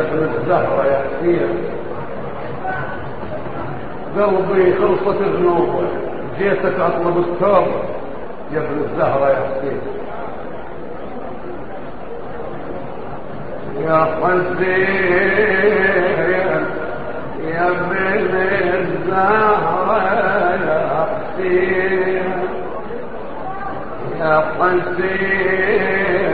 ابن الزهرة يا حسين قلبي خلصت ذنوبه جيتك أطلب التوبة يا ابن الزهرة حسين يا حسين يا ابن الزهرة يا حسين يا حسين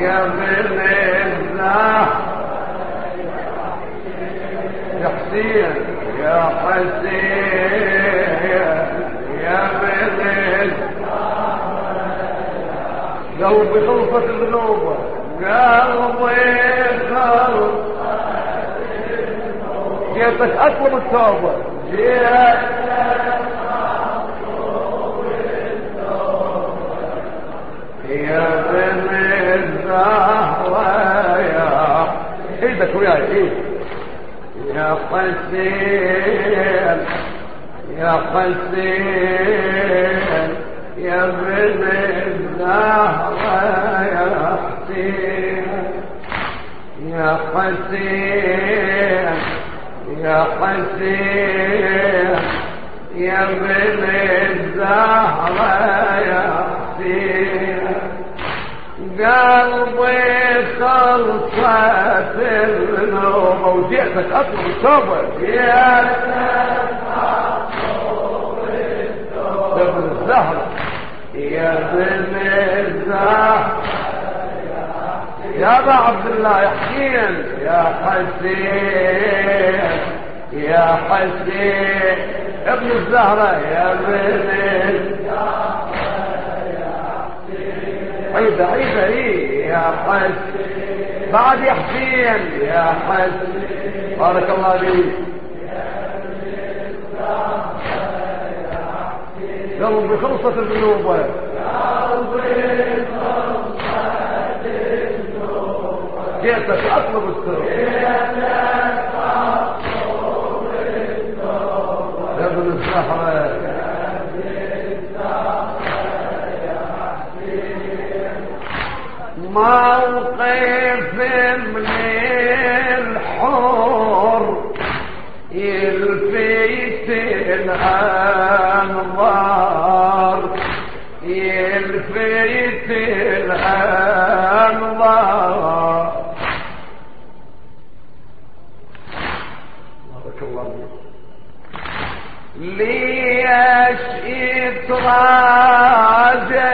يا بن الزهرة يا حسين يا حسين يا بن قلبي خلصت ذنوبه قلبي خلص جيتك اطلب التوبه يا حسين يا حسين يا بن الزهرة يا حسين يا حسين يا حسين يا بن الزهرة يا حسين قلبي خلصت الذنوب وجئتك اطلب التوبه يا ابن الزهرة يا ابن الزهرة يا ابا عبد الله يا حسين يا حسين يا حسين ابن الزهرة يا ابن عيدة عيدة إيه؟ يا حسين بعد يا حسين يا حسين بارك الله فيك. قلبي خلصت الذنوب جئتك أطلب السر. موقف من الحور يلفت الأنظار يلفت الأنظار. بارك الله ليش اتراجع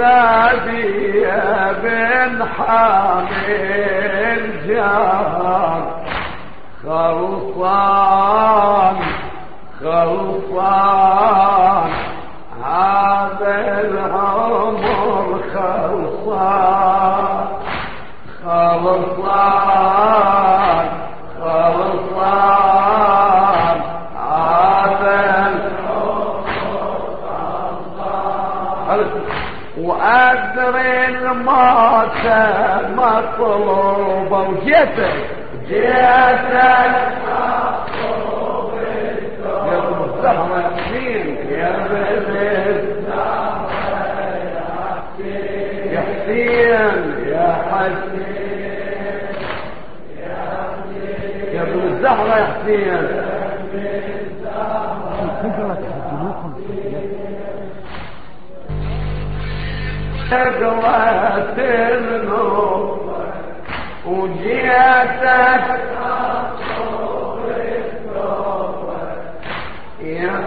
نادي يا بن حامل جار خلصان خلصان هذا العمر خلصان خلصان وأدري الموت مطلوبة وجيتك جيتك الزهرة ياسين يا ابن يا حسين يا حسين يا ابن الزهرة يا حسين قوات النور وجيتك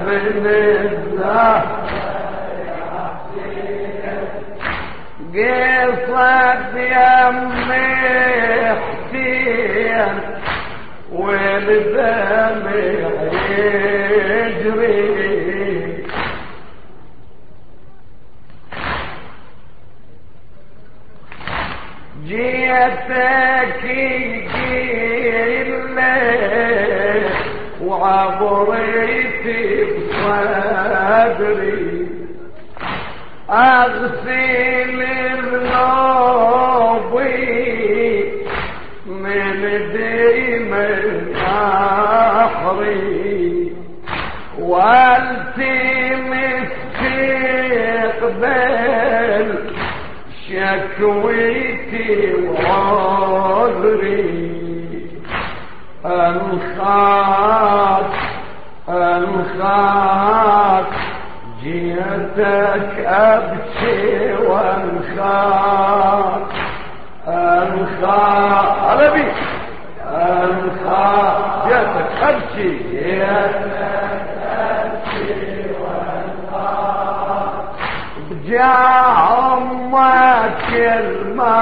من الزهر قصد يمي حسين والدمع جيتك يجيل وعبريتي بصدري. أغسل ذنوبي من ديم النحري والتمس تقبل شكويتي وعذري. أنخاك أنخاك جيتك أبكي وأنخاك. أنخاك على بي أنخاك جيتك أبكي جيتك بجامك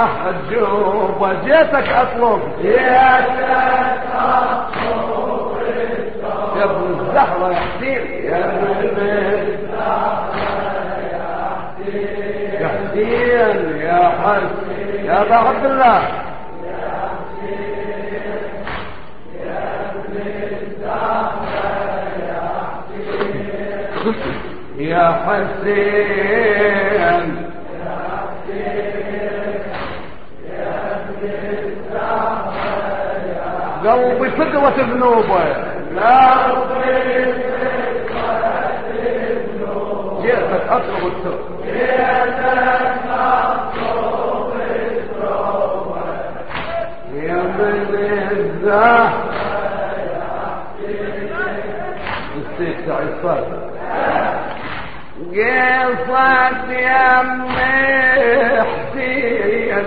المحجوبة جيتك اطلب جيتك أطلب. يا ابن الزهرة يا حسين. يا ابن يا حسين يا حسين يا ابا عبد الله. يا حسين. قلبي فقوة ذنوبه. لا جئتك أطلب التوبه يا من الزهر. نسيت عصاد قصد يا حسين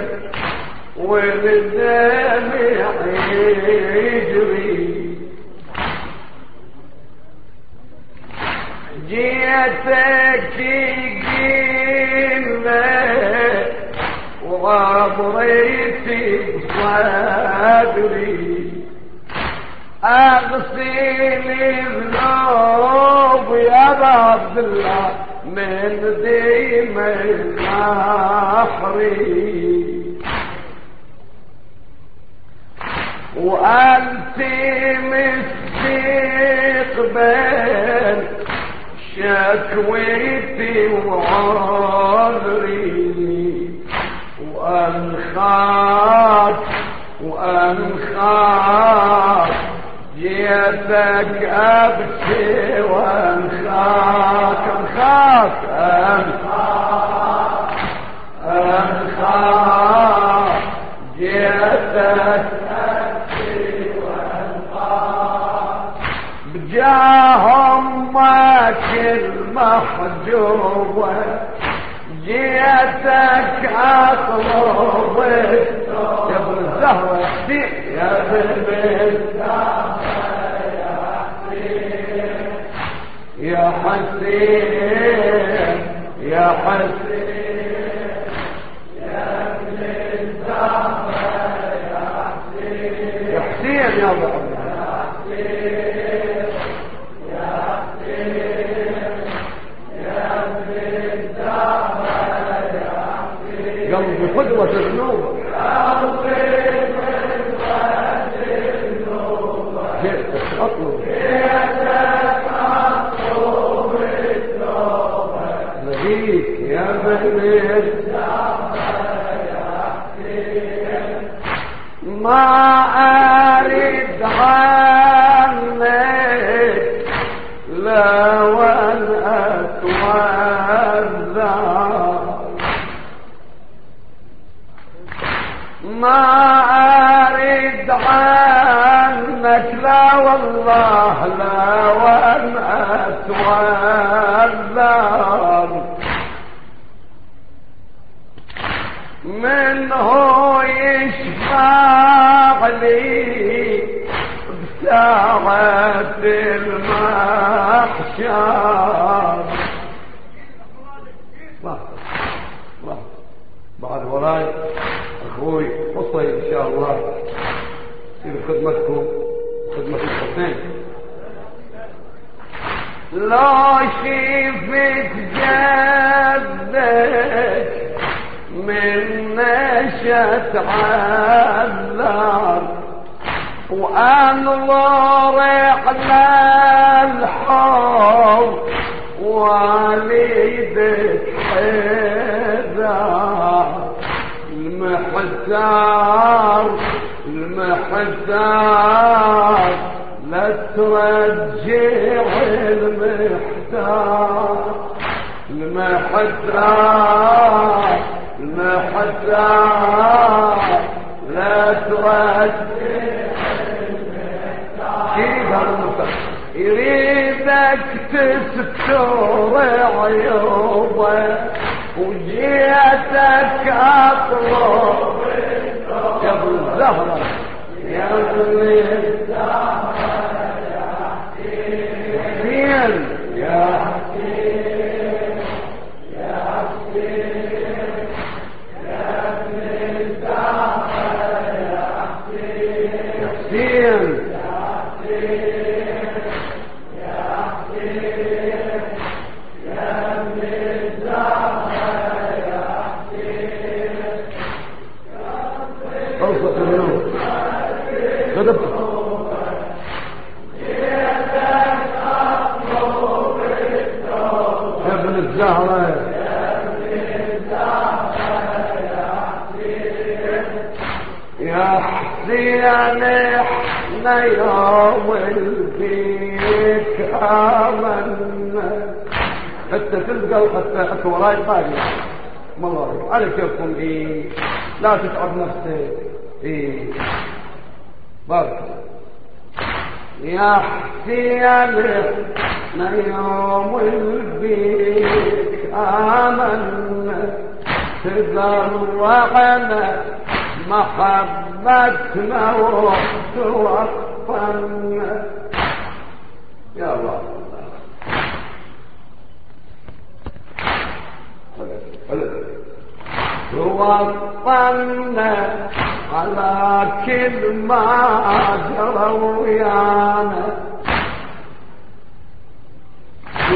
والدمع النحري وأنت مستقبل شكويتي وعذري وانخاك وانخاك جيتك أبكي وانخاك انخاك انخاك جيتك بجاهمك المحجوبة جيتك اطلب يا ابن الزهرة يا ابن يا حسين يا حسين. بني ما أريد عنك لا وان اتوزع ما اريد عنك لا والله لا وأن اتوزع من هو يشفع لي بساعة المحشر. بعد وراي أخوي قصي إن شاء الله. في خدمتكم خدمة الحسين. لا شفت جدك من نشأة عذار وأنظر على الحوض والدك حذار المحتار المحتار لا ترجع المحتار المحتار المحتار لا ترجع يريدك تستر عيوبه وجيتك اطلب يا ابو الزهره يا ابو الزهره تلقى حتى حتى وراي طاقة. والله على كيفكم إيه لا تتعب نفسك. إيه بارك يا حسين يوم البيك آمنا تذرعنا محبتنا وتوفنا. يا الله. توفنا على كل ما جرى ويانا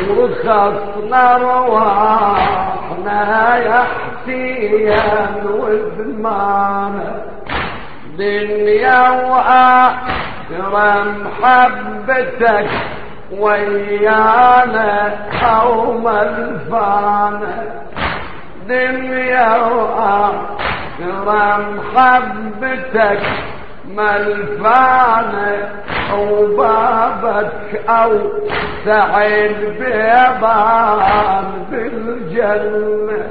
ورخصنا رواحنا يا حسين وزمانا دنيا وآخرة محبتك ويانا قوم الفانا. دنيا وآخرة محبتك ملفانة وبابك أو سعيد بيضان بالجنة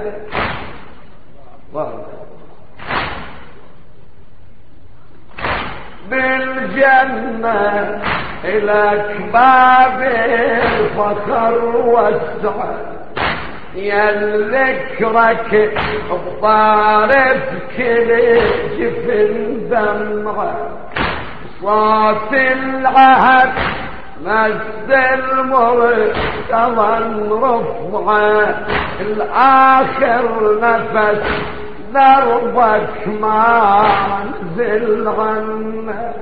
بالجنة إلك باب الفخر والسعد يا ذكرك بطارف كل جفن دمعة صوت العهد مس المرتضى رفعه الآخر نفس دربك ما نزل عنه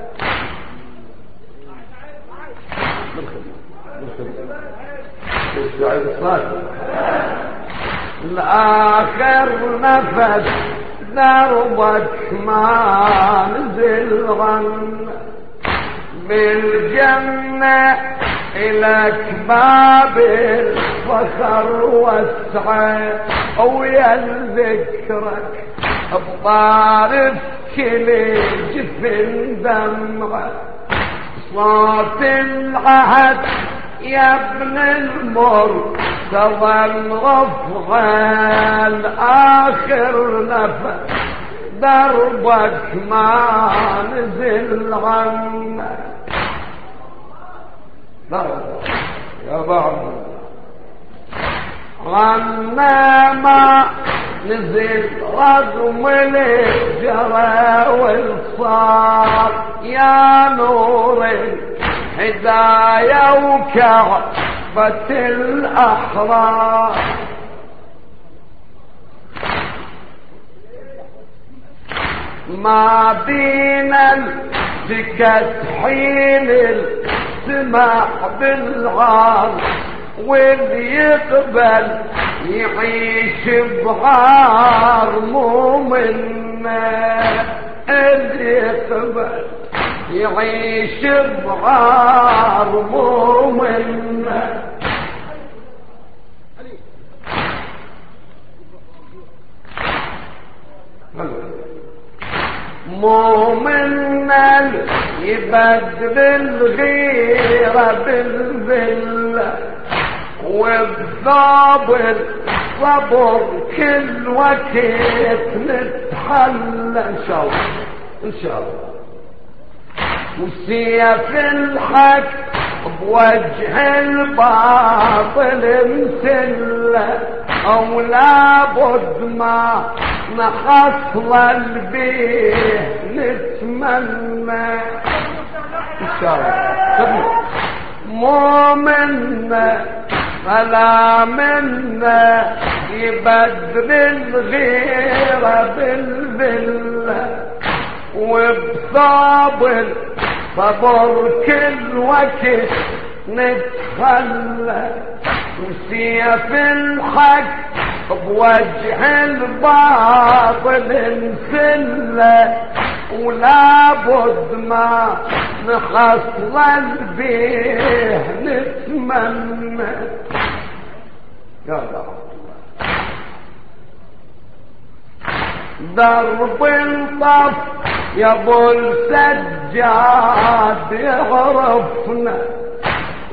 الآخر نفس دربك ما نزل عنه بالجنة إلك باب الفخر وسعه ويا ذكرك بطارف كل جفن دمعة. صوت العهد يا ابن المر تظل غفغان آخر نفس دربك ما نزل عنك يا بعض. عنا ما نزل رغم الجرى والصار. يا نور هدايا وكعبة الأحرار ما بين السكت حين السماع بالغار واللي يقبل يعيش بغار مو منا اللي يقبل يعيش بغار مو منا مو من يبدل الغيرة بالذلة وبثابر صبر كل وقت نتحلى إن شاء الله. إن شاء الله. وسيف الحق بوجه الباطل مسلة أو لابد ما نحصل البيه نتمنى. إن شاء الله. مو منا فلا منا يبدل الغيرة بالذلة وبصابر صبر كل وقت نتخلى. وسيف الحق بوجه الباطل نسله ولا بد ما نخصل به نتمنى. يا الله. درب الطف يا ابو السجاد يعرفنا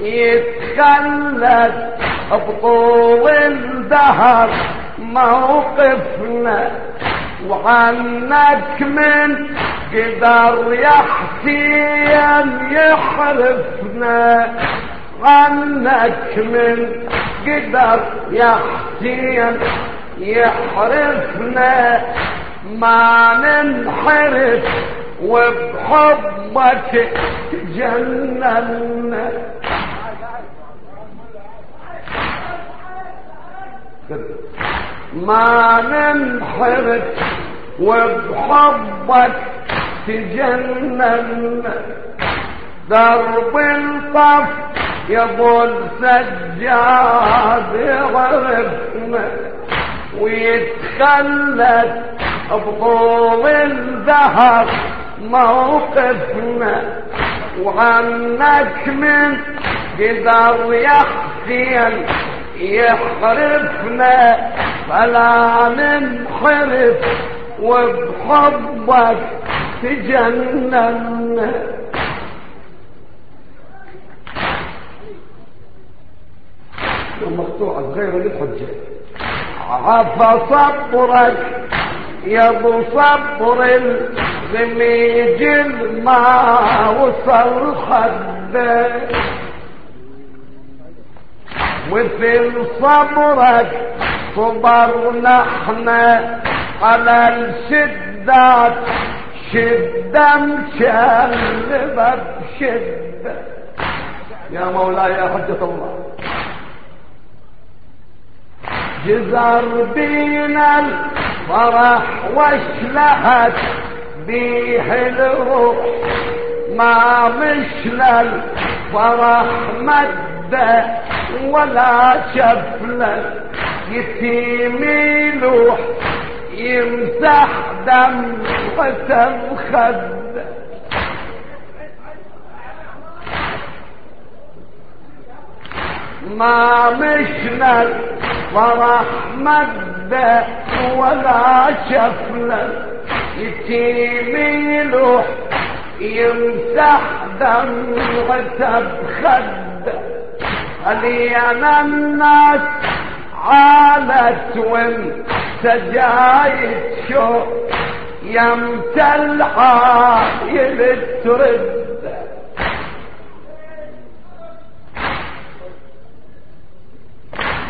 يتخلد بطول الدهر موقفنا وعنك من قدر يا حسين يحرفنا عنك من قدر يا حسين يحرفنا. ما ننحرف وبحبك جننا ما ننحرف وبحبك تجنن درب الطف ابو السجاد يغرفنا ويتخلد بطول الذهب موقفنا. وعنك من قدر يحسين يحرفنا فلا ننحرف وبحبك تجنن مقطوعة غير الحجة عفى صبرك يا ابو صبر الزميج ما وصل خدك مثل صبرك صبرنا إحنا على الشدات شدة مشلبة بشدة. يا مولاي يا حجة الله. جزر بينا الفرح واشلهت بيه الروح. ما مشل الفرح مد ولا شفلة يتيم يلوح يمسح دم قسم خد. ما مشنا الفرح مد ولا شفلة يتيم يلوح يمسح دم قسم خد. علينا الناس عالت وانت جاي تشوف يمت العايل ترد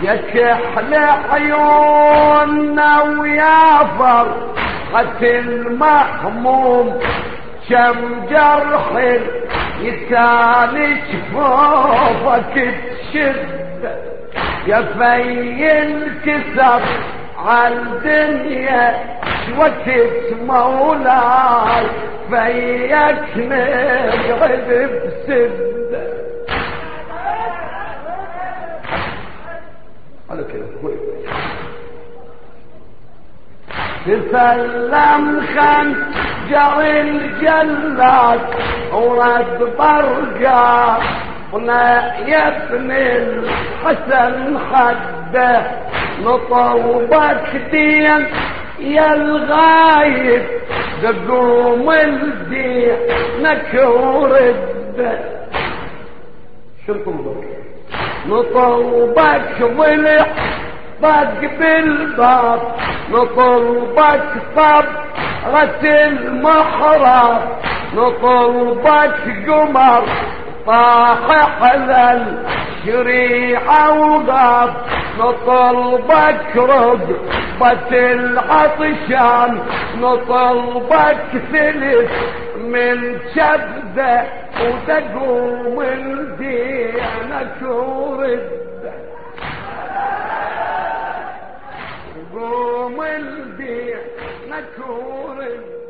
يكحل عيوننا ويا فرحة المهموم كم جرح يتالي شفوفك تشد. يا في الكسر عالدنيا وقت مولاي فيك نقعد بسد. على كده تسلم خنجر الجلاد ورد قلنا يا ابن الحسن حده نطوبك دين يا الغايب تقوم الدين نكورد شو تنظر نطوبك ولح طق بالباب نطلبك طب غسل محراب نطلبك قمر طاح على الشريعة وغاب نطلبك رقبة العطشان نطلبك ثلث من شبذة وتقوم الدينك ورد قوم الدينك ورد